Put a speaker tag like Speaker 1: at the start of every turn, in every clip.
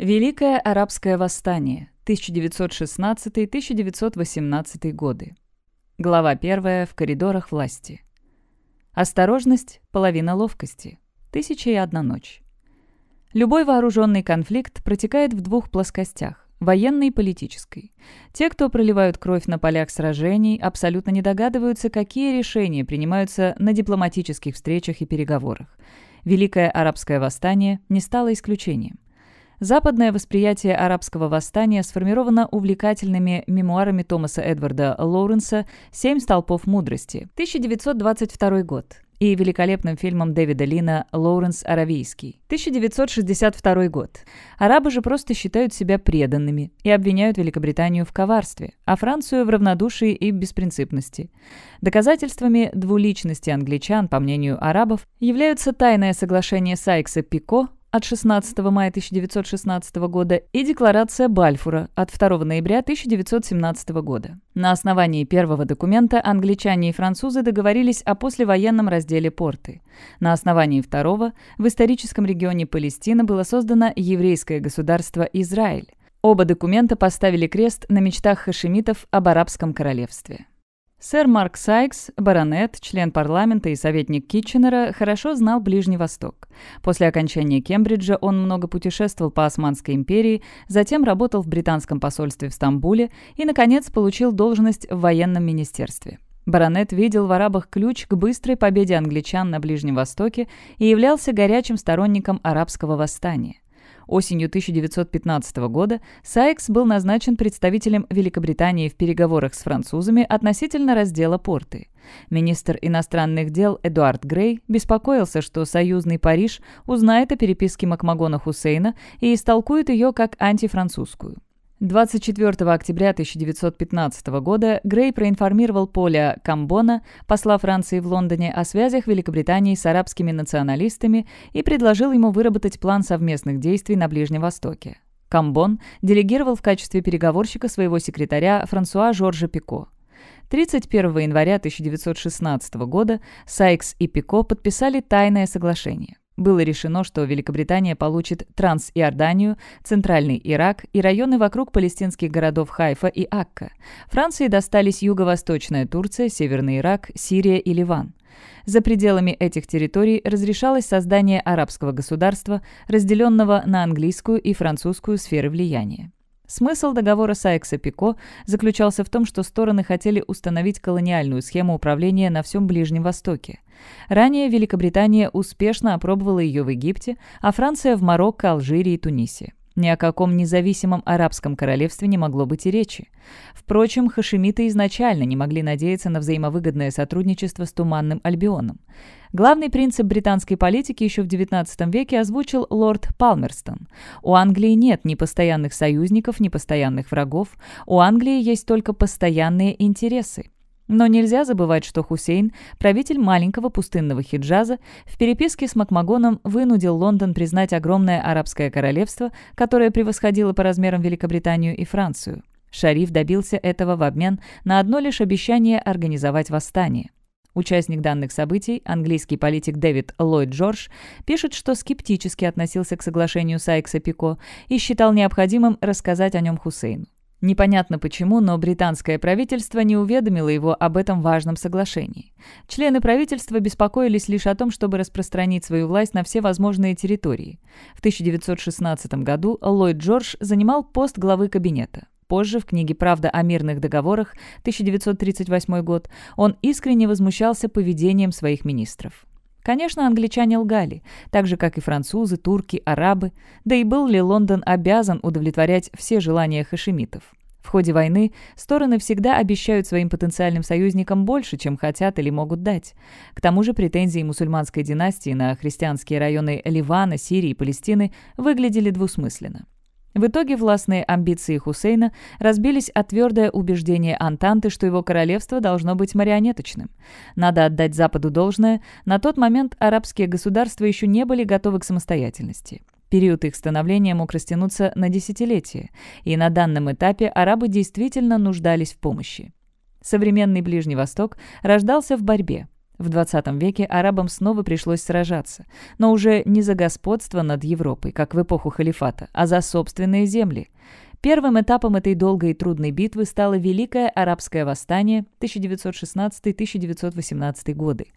Speaker 1: Великое арабское восстание 1916-1918 годы. Глава 1 в коридорах власти. Осторожность – половина ловкости. Тысяча и одна ночь. Любой вооруженный конфликт протекает в двух плоскостях – военной и политической. Те, кто проливают кровь на полях сражений, абсолютно не догадываются, какие решения принимаются на дипломатических встречах и переговорах. Великое арабское восстание не стало исключением. Западное восприятие арабского восстания сформировано увлекательными мемуарами Томаса Эдварда Лоуренса «Семь столпов мудрости» 1922 год и великолепным фильмом Дэвида Лина «Лоуренс Аравийский» 1962 год. Арабы же просто считают себя преданными и обвиняют Великобританию в коварстве, а Францию в равнодушии и беспринципности. Доказательствами двуличности англичан, по мнению арабов, являются тайное соглашение Сайкса-Пико от 16 мая 1916 года и Декларация Бальфура от 2 ноября 1917 года. На основании первого документа англичане и французы договорились о послевоенном разделе порты. На основании второго в историческом регионе Палестина было создано еврейское государство Израиль. Оба документа поставили крест на мечтах хашемитов об арабском королевстве. Сэр Марк Сайкс, баронет, член парламента и советник Китченера, хорошо знал Ближний Восток. После окончания Кембриджа он много путешествовал по Османской империи, затем работал в британском посольстве в Стамбуле и, наконец, получил должность в военном министерстве. Баронет видел в арабах ключ к быстрой победе англичан на Ближнем Востоке и являлся горячим сторонником арабского восстания. Осенью 1915 года Сайкс был назначен представителем Великобритании в переговорах с французами относительно раздела порты. Министр иностранных дел Эдуард Грей беспокоился, что союзный Париж узнает о переписке Макмагона Хусейна и истолкует ее как антифранцузскую. 24 октября 1915 года Грей проинформировал Поля Камбона, посла Франции в Лондоне, о связях Великобритании с арабскими националистами и предложил ему выработать план совместных действий на Ближнем Востоке. Камбон делегировал в качестве переговорщика своего секретаря Франсуа Жоржа Пико. 31 января 1916 года Сайкс и Пико подписали тайное соглашение. Было решено, что Великобритания получит Транс-Иорданию, Центральный Ирак и районы вокруг палестинских городов Хайфа и Акка. Франции достались Юго-Восточная Турция, Северный Ирак, Сирия и Ливан. За пределами этих территорий разрешалось создание арабского государства, разделенного на английскую и французскую сферы влияния. Смысл договора Сайкса-Пико заключался в том, что стороны хотели установить колониальную схему управления на всем Ближнем Востоке. Ранее Великобритания успешно опробовала ее в Египте, а Франция в Марокко, Алжире и Тунисе. Ни о каком независимом арабском королевстве не могло быть и речи. Впрочем, хашемиты изначально не могли надеяться на взаимовыгодное сотрудничество с Туманным Альбионом. Главный принцип британской политики еще в XIX веке озвучил лорд Палмерстон. У Англии нет ни постоянных союзников, ни постоянных врагов. У Англии есть только постоянные интересы. Но нельзя забывать, что Хусейн, правитель маленького пустынного Хиджаза, в переписке с Макмагоном вынудил Лондон признать огромное арабское королевство, которое превосходило по размерам Великобританию и Францию. Шариф добился этого в обмен на одно лишь обещание организовать восстание. Участник данных событий, английский политик Дэвид Ллойд Джордж, пишет, что скептически относился к соглашению Сайкса-Пико и считал необходимым рассказать о нем Хусейну. Непонятно почему, но британское правительство не уведомило его об этом важном соглашении. Члены правительства беспокоились лишь о том, чтобы распространить свою власть на все возможные территории. В 1916 году Ллойд Джордж занимал пост главы кабинета. Позже, в книге «Правда о мирных договорах» 1938 год, он искренне возмущался поведением своих министров. Конечно, англичане лгали, так же, как и французы, турки, арабы. Да и был ли Лондон обязан удовлетворять все желания хашемитов? В ходе войны стороны всегда обещают своим потенциальным союзникам больше, чем хотят или могут дать. К тому же претензии мусульманской династии на христианские районы Ливана, Сирии и Палестины выглядели двусмысленно. В итоге властные амбиции Хусейна разбились о твердое убеждение Антанты, что его королевство должно быть марионеточным. Надо отдать Западу должное, на тот момент арабские государства еще не были готовы к самостоятельности. Период их становления мог растянуться на десятилетия, и на данном этапе арабы действительно нуждались в помощи. Современный Ближний Восток рождался в борьбе. В 20 веке арабам снова пришлось сражаться, но уже не за господство над Европой, как в эпоху халифата, а за собственные земли. Первым этапом этой долгой и трудной битвы стало Великое Арабское восстание 1916-1918 годы.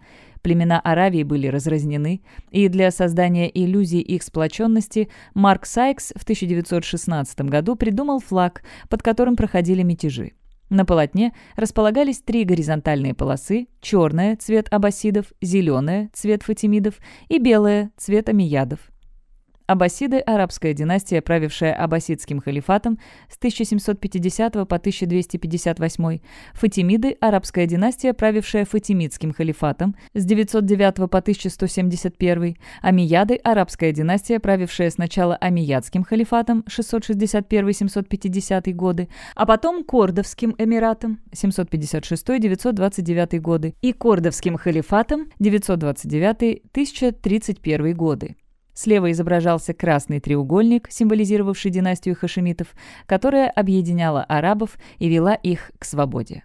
Speaker 1: Племена Аравии были разразнены, и для создания иллюзии их сплоченности Марк Сайкс в 1916 году придумал флаг, под которым проходили мятежи. На полотне располагались три горизонтальные полосы – черная – цвет аббасидов, зеленая – цвет фатимидов и белая – цвет амиядов. Аббасиды – арабская династия, правившая аббасидским халифатом с 1750 по 1258. Фатимиды – арабская династия, правившая фатимидским халифатом с 909 по 1171. Амияды – арабская династия, правившая сначала амиядским халифатом 661-750 годы, а потом Кордовским эмиратом 756-929 годы и Кордовским халифатом 929-1031 годы. Слева изображался красный треугольник, символизировавший династию хашемитов, которая объединяла арабов и вела их к свободе.